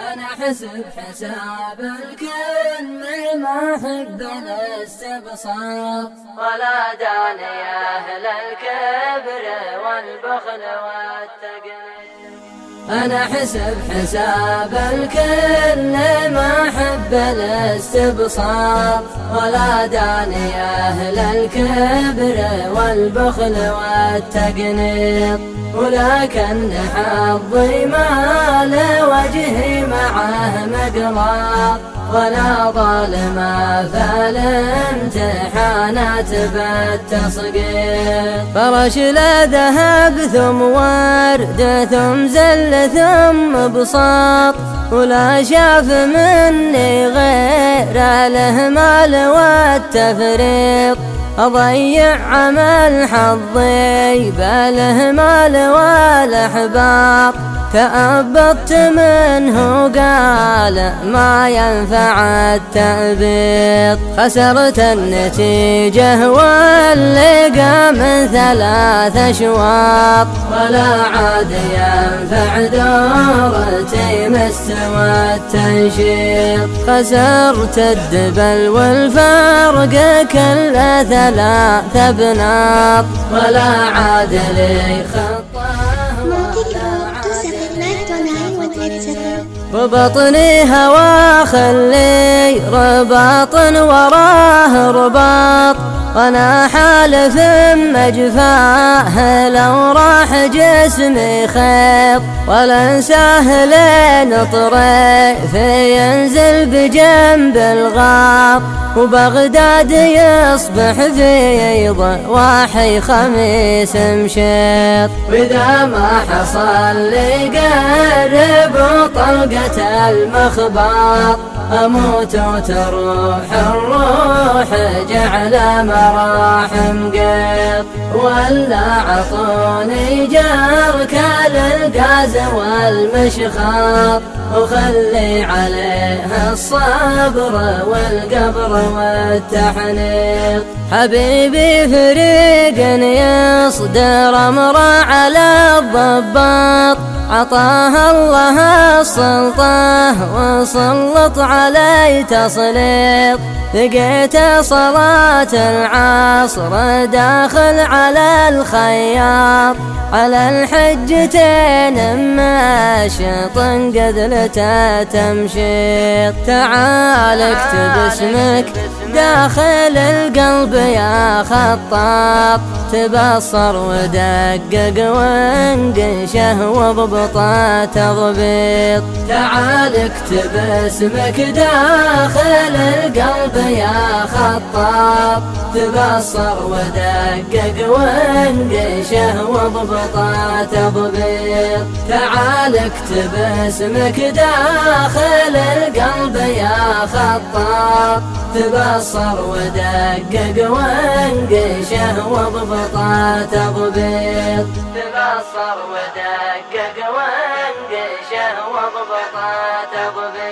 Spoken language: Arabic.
أنا حسب حساب الكل ما أحب الاستبصار ولا داني أهل الكبر والبخل والتقليد أنا حسب حساب الكل ما أحب الاستبصار. ولا داني أهل الكبر والبخل والتقنيط. ولكن حظي ما لوجهي معه مقراط ولا ظالم فالامتحانات بالتصقيط فرش ذهب ثم ورد ثم زل ثم بساط. ولا شاف مني غير الهمال والتفريط. أضيع عمل حظي بالهمال والأحباط. تأبطت منه قال ما ينفع التأبيط. خسرت النتيجة واللقى من ثلاث أشواط. ولا عاد ينفع دورتي مستوى التنشيط. خسرت الدبل والفرق كل ثلاث بناط ولا عاد لي خطه وبطني هوا خلي رباط وراه رباط. وأنا حالف مجفاه لو راح جسمي خيط. ولا أنساه لين طريف ينزل بجنب الغاط. وبغداد يصبح في ضواحي خميس مشيط. وإذا ما حصل لي قرب طلقة المخبط. أموت وتروح الروح جعل مراحم قط ولا عطوني جارك للقاز والمشخاط. وخلي عليه الصبر والقبر والتحنيط. حبيبي فريق يصدر أمر على الضباط. عطاه الله السلطة وسلط علي تسليط لقيت صلاة العصر داخل على الخياط. على الحجتين ماشط قذلته تمشيط. تعال اكتب اسمك. داخل القلب يا خطاب تبصر ودقق وانقشه وضبطه تضبيط. تعال اكتب اسمك داخل القلب يا خطاب تبصر ودقق وانقشه وضبطه تضبيط. تعال اكتب اسمك داخل القلب يا خطاب تبصر ودقق وانقشه وضبطه تضبيط تبصر ودقق وانقشه وضبطه تضبيط